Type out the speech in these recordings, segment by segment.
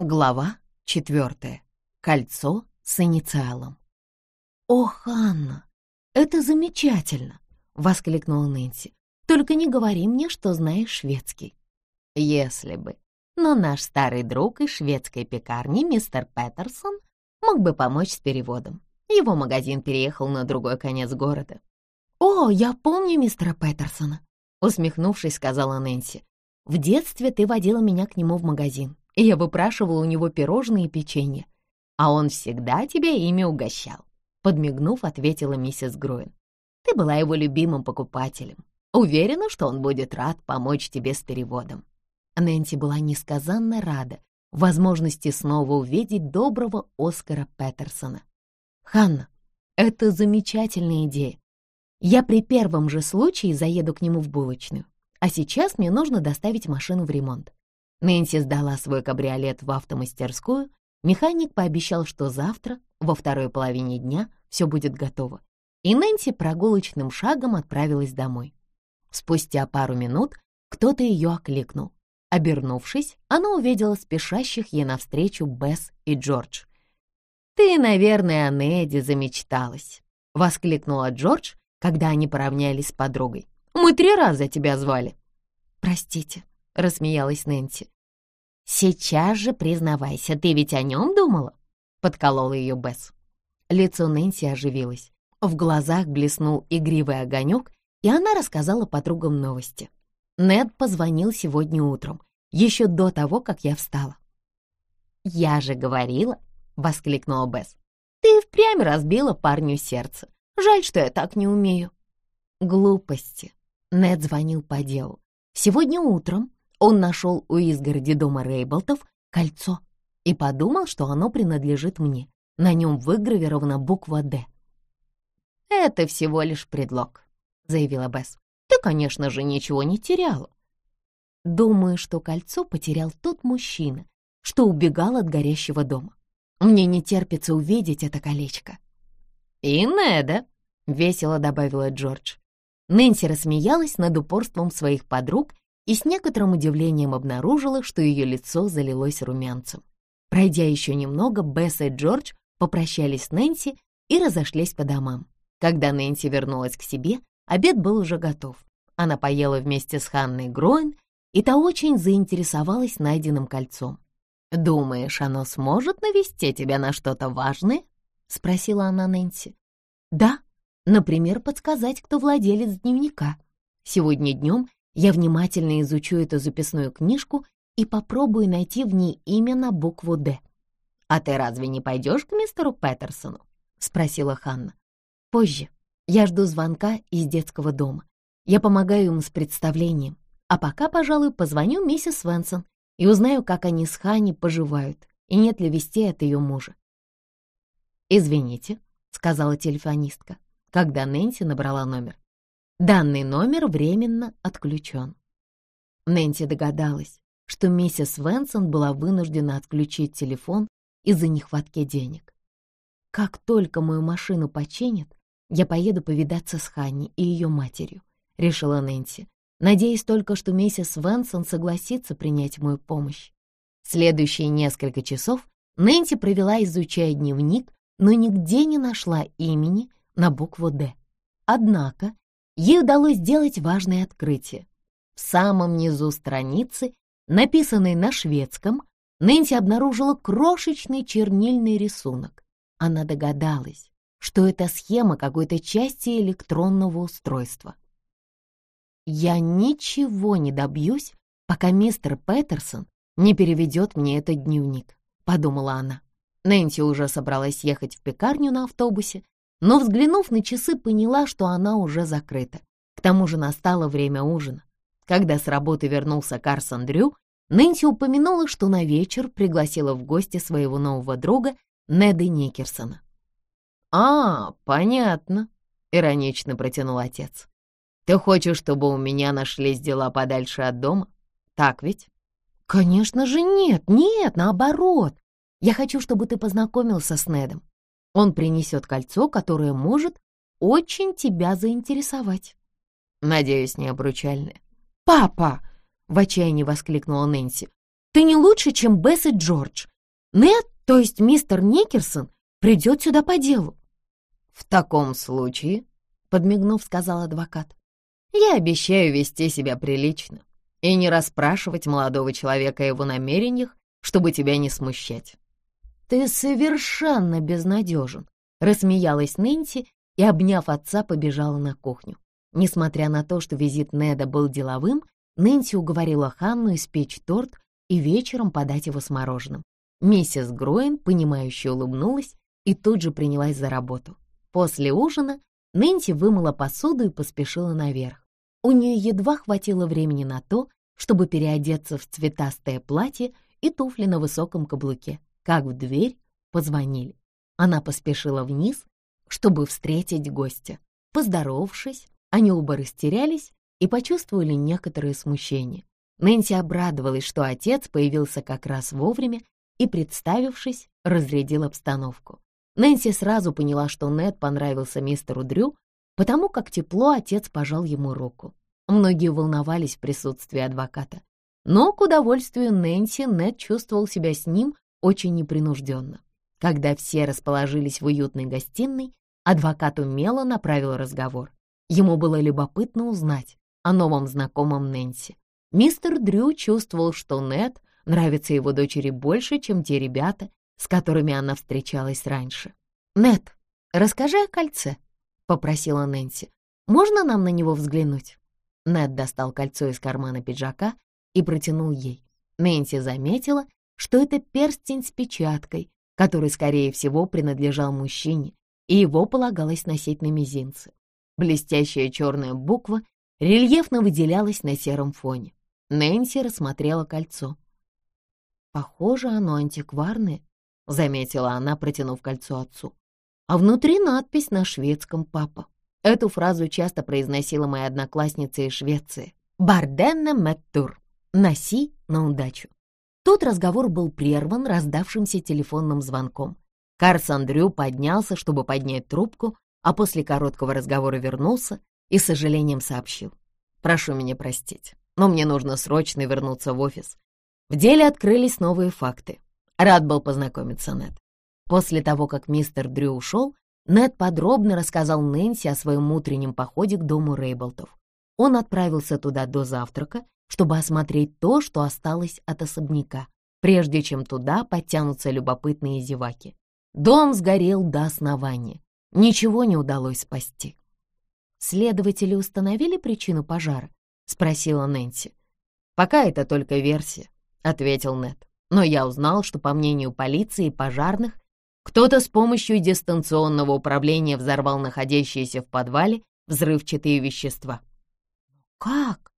Глава четвертая. Кольцо с инициалом. «О, Ханна, это замечательно!» — воскликнула Нэнси. «Только не говори мне, что знаешь шведский». «Если бы. Но наш старый друг из шведской пекарни, мистер Петерсон, мог бы помочь с переводом. Его магазин переехал на другой конец города». «О, я помню мистера Петерсона», — усмехнувшись, сказала Нэнси. «В детстве ты водила меня к нему в магазин и я выпрашивала у него пирожные и печенье. А он всегда тебя ими угощал, подмигнув, ответила миссис Груин. Ты была его любимым покупателем. Уверена, что он будет рад помочь тебе с переводом. Нэнси была несказанно рада возможности снова увидеть доброго Оскара Петерсона. «Ханна, это замечательная идея. Я при первом же случае заеду к нему в булочную, а сейчас мне нужно доставить машину в ремонт. Нэнси сдала свой кабриолет в автомастерскую. Механик пообещал, что завтра, во второй половине дня, все будет готово. И Нэнси прогулочным шагом отправилась домой. Спустя пару минут кто-то ее окликнул. Обернувшись, она увидела спешащих ей навстречу Бесс и Джордж. «Ты, наверное, о Неде замечталась», — воскликнула Джордж, когда они поравнялись с подругой. «Мы три раза тебя звали». «Простите», — рассмеялась Нэнси. «Сейчас же признавайся, ты ведь о нем думала?» — подколола ее Бесс. Лицо Нэнси оживилось. В глазах блеснул игривый огонек, и она рассказала подругам новости. Нед позвонил сегодня утром, еще до того, как я встала. «Я же говорила!» — воскликнула Бесс. «Ты впрямь разбила парню сердце. Жаль, что я так не умею». «Глупости!» — Нед звонил по делу. «Сегодня утром он нашел у изгороди дома Рейблтов кольцо и подумал, что оно принадлежит мне. На нем выгравирована буква «Д». «Это всего лишь предлог», — заявила Бесс. «Ты, конечно же, ничего не теряла». Думаю, что кольцо потерял тот мужчина, что убегал от горящего дома. Мне не терпится увидеть это колечко. «И Неда», — весело добавила Джордж. Нэнси рассмеялась над упорством своих подруг и с некоторым удивлением обнаружила, что ее лицо залилось румянцем. Пройдя еще немного, Бесс и Джордж попрощались с Нэнси и разошлись по домам. Когда Нэнси вернулась к себе, обед был уже готов. Она поела вместе с Ханной Гроин, и та очень заинтересовалась найденным кольцом. «Думаешь, оно сможет навести тебя на что-то важное?» — спросила она Нэнси. «Да, например, подсказать, кто владелец дневника. Сегодня днем я внимательно изучу эту записную книжку и попробую найти в ней имя на букву «Д». «А ты разве не пойдешь к мистеру Петерсону?» — спросила Ханна. «Позже. Я жду звонка из детского дома. Я помогаю им с представлением. А пока, пожалуй, позвоню миссис Свенсон и узнаю, как они с Ханни поживают и нет ли вести от ее мужа». «Извините», — сказала телефонистка, когда Нэнси набрала номер. Данный номер временно отключен. Нэнси догадалась, что миссис Венсон была вынуждена отключить телефон из-за нехватки денег. «Как только мою машину починят, я поеду повидаться с Ханни и ее матерью», — решила Нэнси, надеясь только, что миссис Венсон согласится принять мою помощь. Следующие несколько часов Нэнси провела, изучая дневник, но нигде не нашла имени на букву «Д». Однако ей удалось сделать важное открытие. В самом низу страницы, написанной на шведском, Нэнси обнаружила крошечный чернильный рисунок. Она догадалась, что это схема какой-то части электронного устройства. «Я ничего не добьюсь, пока мистер Петерсон не переведет мне этот дневник», — подумала она. Нэнси уже собралась ехать в пекарню на автобусе, но, взглянув на часы, поняла, что она уже закрыта. К тому же настало время ужина. Когда с работы вернулся Карсон Дрю, Нэнси упомянула, что на вечер пригласила в гости своего нового друга Неда Никерсона. «А, понятно», — иронично протянул отец. «Ты хочешь, чтобы у меня нашлись дела подальше от дома? Так ведь?» «Конечно же нет, нет, наоборот. Я хочу, чтобы ты познакомился с Недом. Он принесет кольцо, которое может очень тебя заинтересовать. Надеюсь, не обручальное. «Папа!» — в отчаянии воскликнула Нэнси. Ты не лучше, чем Бесс и Джордж. Нет, то есть мистер Никерсон, придет сюда по делу». «В таком случае», — подмигнув, сказал адвокат, «я обещаю вести себя прилично и не расспрашивать молодого человека о его намерениях, чтобы тебя не смущать». «Ты совершенно безнадежен», — рассмеялась Нэнси и, обняв отца, побежала на кухню. Несмотря на то, что визит Неда был деловым, Нэнси уговорила Ханну испечь торт и вечером подать его с мороженым. Миссис Гроин, понимающе улыбнулась и тут же принялась за работу. После ужина Нэнси вымыла посуду и поспешила наверх. У нее едва хватило времени на то, чтобы переодеться в цветастое платье и туфли на высоком каблуке, как в дверь позвонили. Она поспешила вниз, чтобы встретить гостя. Поздоровавшись, они оба растерялись и почувствовали некоторое смущение. Нэнси обрадовалась, что отец появился как раз вовремя и, представившись, разрядил обстановку. Нэнси сразу поняла, что Нед понравился мистеру Дрю, потому как тепло отец пожал ему руку. Многие волновались в присутствии адвоката. Но, к удовольствию Нэнси, Нед чувствовал себя с ним очень непринужденно. Когда все расположились в уютной гостиной, адвокат умело направил разговор. Ему было любопытно узнать о новом знакомом Нэнси. Мистер Дрю чувствовал, что Нед нравится его дочери больше, чем те ребята, с которыми она встречалась раньше. «Нед, расскажи о кольце», — попросила Нэнси. «Можно нам на него взглянуть?» Нед достал кольцо из кармана пиджака и протянул ей. Нэнси заметила, что это перстень с печаткой, который, скорее всего, принадлежал мужчине, и его полагалось носить на мизинце. Блестящая черная буква рельефно выделялась на сером фоне. Нэнси рассмотрела кольцо. «Похоже, оно антикварное», — заметила она, протянув кольцо отцу. «А внутри надпись на шведском «Папа». Эту фразу часто произносила моя одноклассница из Швеции. «Барденна мэттур» — «Носи на удачу». Тут разговор был прерван раздавшимся телефонным звонком. Карс Дрю поднялся, чтобы поднять трубку, а после короткого разговора вернулся и с сожалением сообщил. «Прошу меня простить, но мне нужно срочно вернуться в офис. В деле открылись новые факты. Рад был познакомиться, Нед». После того, как мистер Дрю ушел, Нед подробно рассказал Нэнси о своем утреннем походе к дому Рейблтов. Он отправился туда до завтрака, чтобы осмотреть то, что осталось от особняка, прежде чем туда подтянутся любопытные зеваки. Дом сгорел до основания, Ничего не удалось спасти. «Следователи установили причину пожара?» — спросила Нэнси. «Пока это только версия», — ответил Нед. «Но я узнал, что, по мнению полиции и пожарных, кто-то с помощью дистанционного управления взорвал находящиеся в подвале взрывчатые вещества». «Как?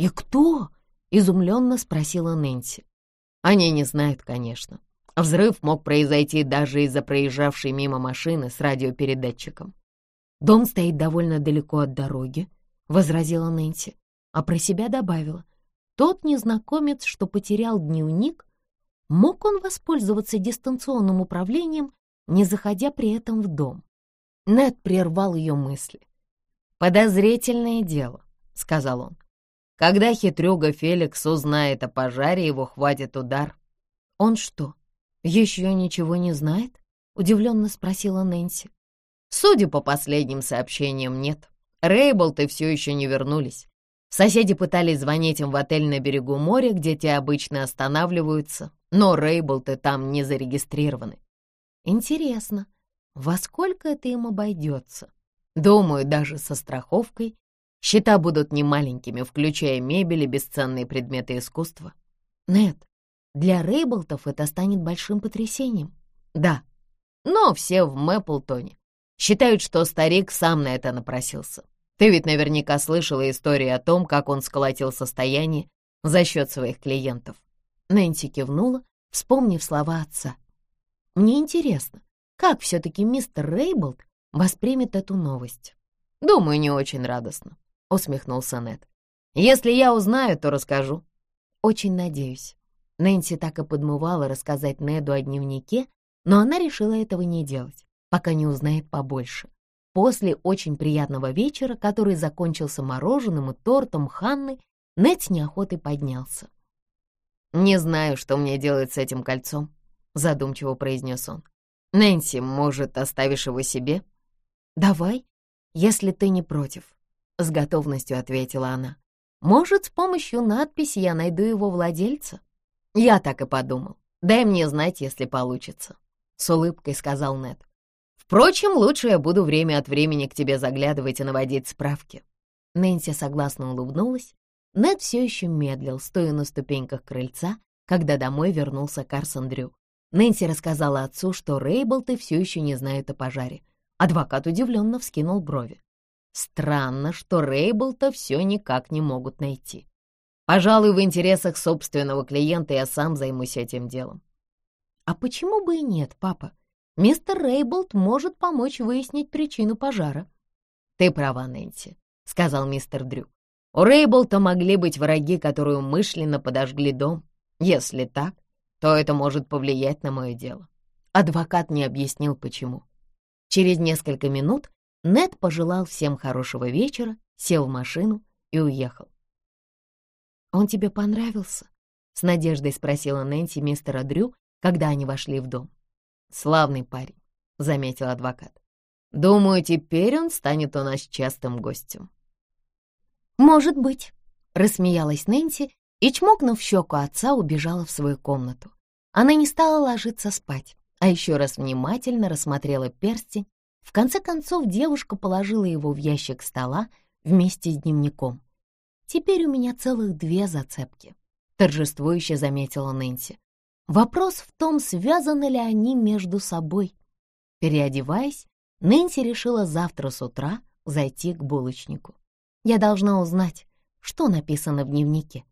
И кто?» — изумленно спросила Нэнси. «Они не знают, конечно. Взрыв мог произойти даже из-за проезжавшей мимо машины с радиопередатчиком. «Дом стоит довольно далеко от дороги», — возразила Нэнси, а про себя добавила. «Тот незнакомец, что потерял дневник, мог он воспользоваться дистанционным управлением, не заходя при этом в дом?» Нед прервал ее мысли. «Подозрительное дело», — сказал он. «Когда хитрюга Феликс узнает о пожаре, его хватит удар». «Он что, «Еще ничего не знает?» — удивленно спросила Нэнси. «Судя по последним сообщениям, нет. Рейблты все еще не вернулись. Соседи пытались звонить им в отель на берегу моря, где те обычно останавливаются, но Рейблты там не зарегистрированы. Интересно, во сколько это им обойдется? Думаю, даже со страховкой. Счета будут немаленькими, включая мебель и бесценные предметы искусства. Нет, для Рейблтов это станет большим потрясением. Да, но все в Мэпплтоне считают, что старик сам на это напросился. Ты ведь наверняка слышала истории о том, как он сколотил состояние за счет своих клиентов. Нэнси кивнула, вспомнив слова отца. Мне интересно, как все-таки мистер Рейблд воспримет эту новость? Думаю, не очень радостно, усмехнулся Нед. Если я узнаю, то расскажу. Очень надеюсь. Нэнси так и подмывала рассказать Неду о дневнике, но она решила этого не делать, пока не узнает побольше. После очень приятного вечера, который закончился мороженым и тортом Ханны, Нед с неохотой поднялся. «Не знаю, что мне делать с этим кольцом», — задумчиво произнес он. «Нэнси, может, оставишь его себе?» «Давай, если ты не против», — с готовностью ответила она. «Может, с помощью надписи я найду его владельца?» «Я так и подумал. Дай мне знать, если получится», — с улыбкой сказал Нед. «Впрочем, лучше я буду время от времени к тебе заглядывать и наводить справки». Нэнси согласно улыбнулась. Нед все еще медлил, стоя на ступеньках крыльца, когда домой вернулся Карсон Дрю. Нэнси рассказала отцу, что Рейблты все еще не знают о пожаре. Адвокат удивленно вскинул брови. Странно, что Рейблта все никак не могут найти. Пожалуй, в интересах собственного клиента я сам займусь этим делом. А почему бы и нет, папа? Мистер Рейблт может помочь выяснить причину пожара. Ты права, Нэнси, — сказал мистер Дрю. «У Рейблта могли быть враги, которые умышленно подожгли дом. Если так, то это может повлиять на мое дело». Адвокат не объяснил, почему. Через несколько минут Нед пожелал всем хорошего вечера, сел в машину и уехал. «Он тебе понравился?» — с надеждой спросила Нэнси мистера Дрю, когда они вошли в дом. «Славный парень», — заметил адвокат. «Думаю, теперь он станет у нас частым гостем». «Может быть», — рассмеялась Нэнси и, чмокнув щеку отца, убежала в свою комнату. Она не стала ложиться спать, а еще раз внимательно рассмотрела перстень. В конце концов девушка положила его в ящик стола вместе с дневником. «Теперь у меня целых две зацепки», — торжествующе заметила Нэнси. «Вопрос в том, связаны ли они между собой». Переодеваясь, Нэнси решила завтра с утра зайти к булочнику. Я должна узнать, что написано в дневнике.